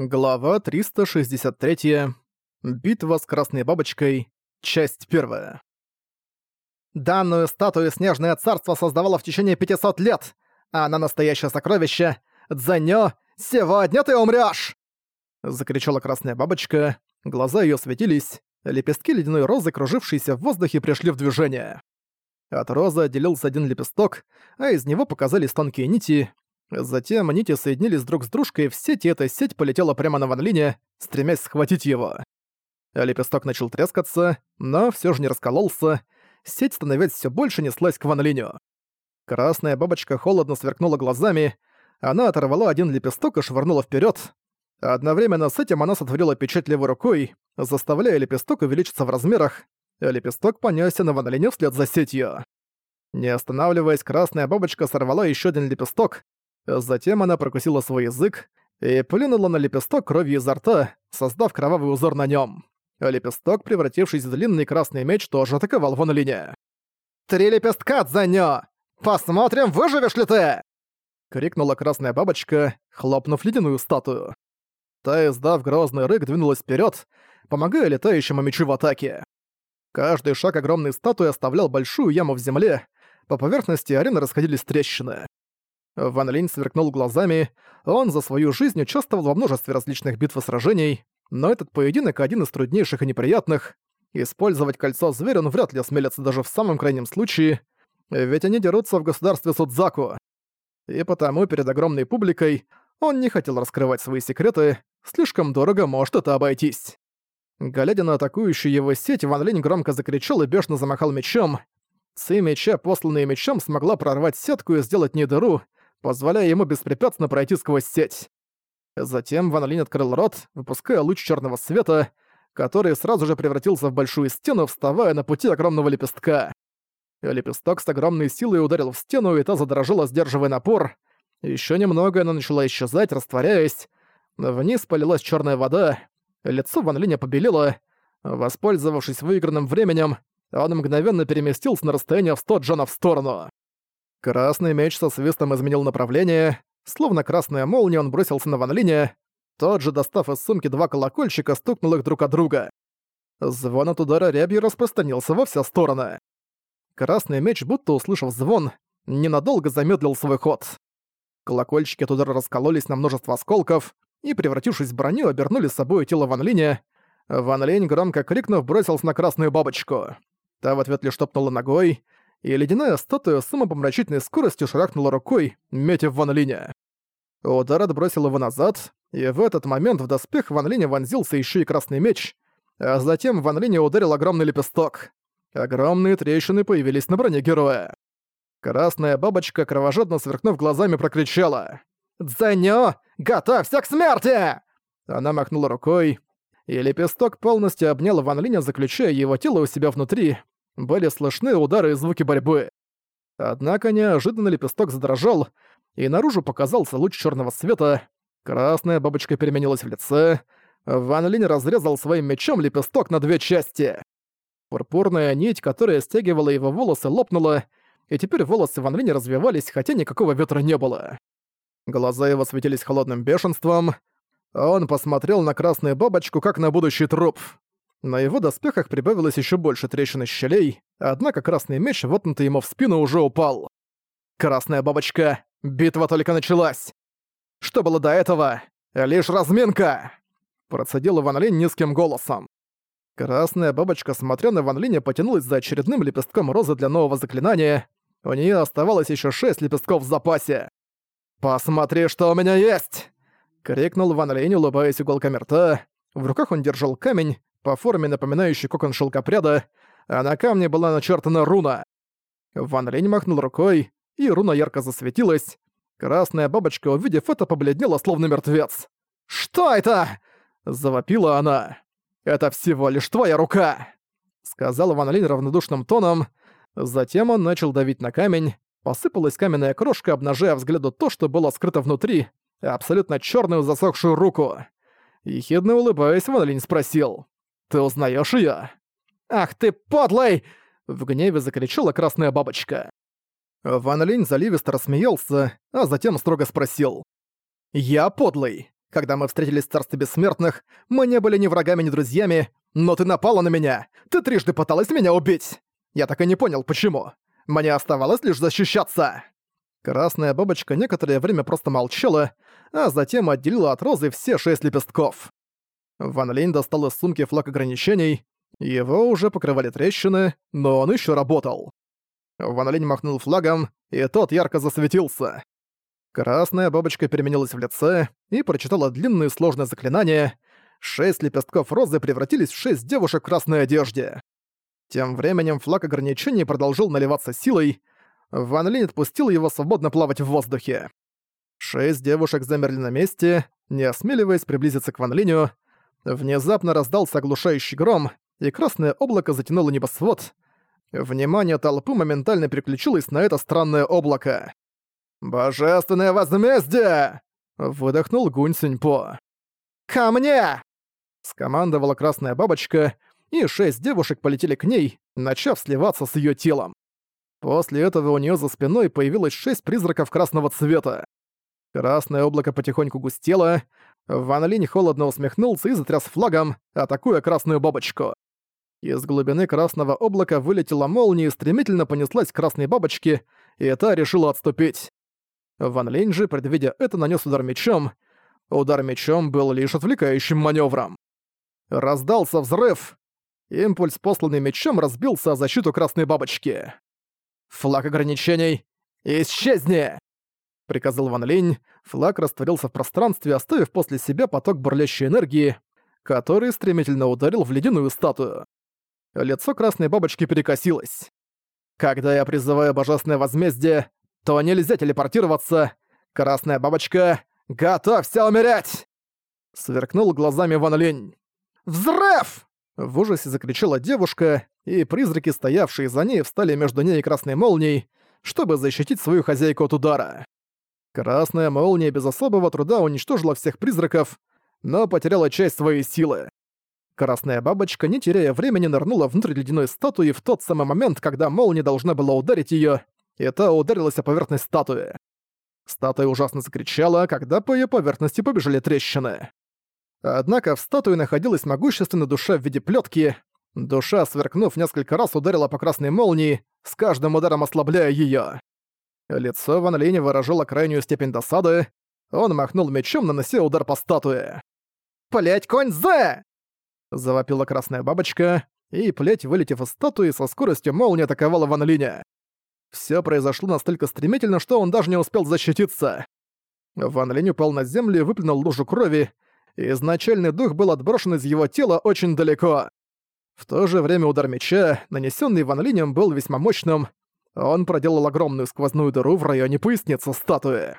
Глава 363. Битва с Красной Бабочкой. Часть первая. Данную статую Снежное Царство создавало в течение 500 лет, а она настоящее сокровище. Дзанё, сегодня ты умрёшь! Закричала Красная Бабочка, глаза её светились, лепестки ледяной розы, кружившиеся в воздухе, пришли в движение. От розы отделился один лепесток, а из него показались тонкие нити, Затем нити соединились друг с дружкой, и в сеть, и эта сеть полетела прямо на Ван Линя, стремясь схватить его. Лепесток начал трескаться, но все же не раскололся. Сеть, становясь все больше, неслась к Ван Линю. Красная бабочка холодно сверкнула глазами, она оторвала один лепесток и швырнула вперед. Одновременно с этим она сотворила печать левой рукой, заставляя лепесток увеличиться в размерах, лепесток понесся на Ван Линю вслед за сетью. Не останавливаясь, красная бабочка сорвала еще один лепесток, Затем она прокусила свой язык и плюнула на лепесток крови изо рта, создав кровавый узор на нем. Лепесток, превратившись в длинный красный меч, тоже атаковал Ван Линя. «Три лепестка, Дзанё! Посмотрим, выживешь ли ты!» Крикнула красная бабочка, хлопнув ледяную статую. Та, издав грозный рык, двинулась вперед, помогая летающему мечу в атаке. Каждый шаг огромной статуи оставлял большую яму в земле, по поверхности арены расходились трещины. Ван Линь сверкнул глазами, он за свою жизнь участвовал во множестве различных битв и сражений, но этот поединок один из труднейших и неприятных. Использовать кольцо зверя он вряд ли осмелится даже в самом крайнем случае, ведь они дерутся в государстве Судзаку. И потому перед огромной публикой он не хотел раскрывать свои секреты, слишком дорого может это обойтись. Глядя на атакующую его сеть, Ван Линь громко закричал и бешено замахал мечом. Ци меча, посланная мечом, смогла прорвать сетку и сделать не дыру, позволяя ему беспрепятственно пройти сквозь сеть. Затем Ван Линь открыл рот, выпуская луч черного света, который сразу же превратился в большую стену, вставая на пути огромного лепестка. Лепесток с огромной силой ударил в стену, и та задрожала, сдерживая напор. Еще немного она начала исчезать, растворяясь. Вниз полилась черная вода. Лицо Ван Линя побелело. Воспользовавшись выигранным временем, он мгновенно переместился на расстояние в 100 джанов в сторону. Красный меч со свистом изменил направление, словно красная молния он бросился на Ван Линя, тот же, достав из сумки два колокольчика, стукнул их друг от друга. Звон от удара рябью распространился во все стороны. Красный меч, будто услышав звон, ненадолго замедлил свой ход. Колокольчики от удара раскололись на множество осколков и, превратившись в броню, обернули с собой тело Ван Линя. Ван Линь, громко крикнув, бросился на красную бабочку. Та в ответ лишь топнула ногой, и ледяная статуя с самопомрачительной скоростью шарахнула рукой, метя в Ван Линя. Удар отбросил его назад, и в этот момент в доспех Ван Линя вонзился еще и красный меч, а затем Ван Линя ударил огромный лепесток. Огромные трещины появились на броне героя. Красная бабочка, кровожадно сверкнув глазами, прокричала. «Дзэньо, готовься к смерти!» Она махнула рукой, и лепесток полностью обнял Ван Линя, заключая его тело у себя внутри, были слышны удары и звуки борьбы. Однако неожиданно лепесток задрожал, и наружу показался луч черного света. Красная бабочка переменилась в лице. Ван Линь разрезал своим мечом лепесток на две части. Пурпурная нить, которая стягивала его волосы, лопнула, и теперь волосы Ван Линя развивались, хотя никакого ветра не было. Глаза его светились холодным бешенством. Он посмотрел на красную бабочку, как на будущий труп. На его доспехах прибавилось еще больше трещин и щелей, однако красный меч, воткнутый ему в спину, уже упал. «Красная бабочка! Битва только началась! Что было до этого? Лишь разминка!» Процедил Ван Линь низким голосом. Красная бабочка, смотря на Ван Линя, потянулась за очередным лепестком розы для нового заклинания. У нее оставалось еще шесть лепестков в запасе. «Посмотри, что у меня есть!» — крикнул Ван Линь, улыбаясь уголками рта. В руках он держал камень, по форме напоминающий кокон шелкопряда, а на камне была начертана руна. Ван Линь махнул рукой, и руна ярко засветилась. Красная бабочка, увидев это, побледнела, словно мертвец. «Что это?» – завопила она. «Это всего лишь твоя рука!» – сказал Ван Линь равнодушным тоном. Затем он начал давить на камень. Посыпалась каменная крошка, обнажая взгляду то, что было скрыто внутри, абсолютно черную засохшую руку. Ехидно улыбаясь, Ван Линь спросил. «Ты узнаешь её?» «Ах ты подлый!» — в гневе закричала красная бабочка. Ван Линь заливисто рассмеялся, а затем строго спросил. «Я подлый. Когда мы встретились в Царстве Бессмертных, мы не были ни врагами, ни друзьями, но ты напала на меня! Ты трижды пыталась меня убить! Я так и не понял, почему. Мне оставалось лишь защищаться!» Красная бабочка некоторое время просто молчала, а затем отделила от розы все шесть лепестков. Ван Линь достал из сумки флаг ограничений, его уже покрывали трещины, но он еще работал. Ван Линь махнул флагом, и тот ярко засветился. Красная бабочка переменилась в лице и прочитала длинное сложное заклинание. Шесть лепестков розы превратились в шесть девушек в красной одежде. Тем временем флаг ограничений продолжил наливаться силой. Ван Линь отпустил его свободно плавать в воздухе. Шесть девушек замерли на месте, не осмеливаясь приблизиться к Ван Линю. Внезапно раздался оглушающий гром, и красное облако затянуло небосвод. Внимание толпы моментально переключилось на это странное облако. «Божественное возмездие!» — выдохнул Гунь Синьпо. «Ко мне!» — скомандовала красная бабочка, и шесть девушек полетели к ней, начав сливаться с ее телом. После этого у нее за спиной появилось шесть призраков красного цвета. Красное облако потихоньку густело, Ван Линь холодно усмехнулся и затряс флагом, атакуя красную бабочку. Из глубины красного облака вылетела молния и стремительно понеслась к красной бабочке, и та решила отступить. Ван Линь же, предвидя это, нанес удар мечом. Удар мечом был лишь отвлекающим маневром. Раздался взрыв. Импульс, посланный мечом, разбился о защиту красной бабочки. «Флаг ограничений! Исчезни!» Приказал Ван Линь. Флаг растворился в пространстве, оставив после себя поток бурлящей энергии, который стремительно ударил в ледяную статую. Лицо красной бабочки перекосилось. «Когда я призываю божественное возмездие, то нельзя телепортироваться. Красная бабочка, готовься умереть!» Сверкнул глазами Ван Линь. «Взрыв!» В ужасе закричала девушка, и призраки, стоявшие за ней, встали между ней и красной молнией, чтобы защитить свою хозяйку от удара. Красная молния без особого труда уничтожила всех призраков, но потеряла часть своей силы. Красная бабочка, не теряя времени, нырнула внутрь ледяной статуи в тот самый момент, когда молния должна была ударить её, и та ударилась о поверхность статуи. Статуя ужасно закричала, когда по её поверхности побежали трещины. Однако в статуе находилась могущественная душа в виде плётки. Душа, сверкнув несколько раз, ударила по красной молнии, с каждым ударом ослабляя её. Лицо Ван Линя выражало крайнюю степень досады. Он махнул мечом, нанося удар по статуе. «Плять конь Зе!» Завопила красная бабочка, и плеть, вылетев из статуи, со скоростью молнии атаковала Ван Линя. Всё произошло настолько стремительно, что он даже не успел защититься. Ван Линь упал на землю и выплюнул лужу крови, и изначальный дух был отброшен из его тела очень далеко. В то же время удар меча, нанесённый Ван Линем, был весьма мощным. Он проделал огромную сквозную дыру в районе поясницы статуи.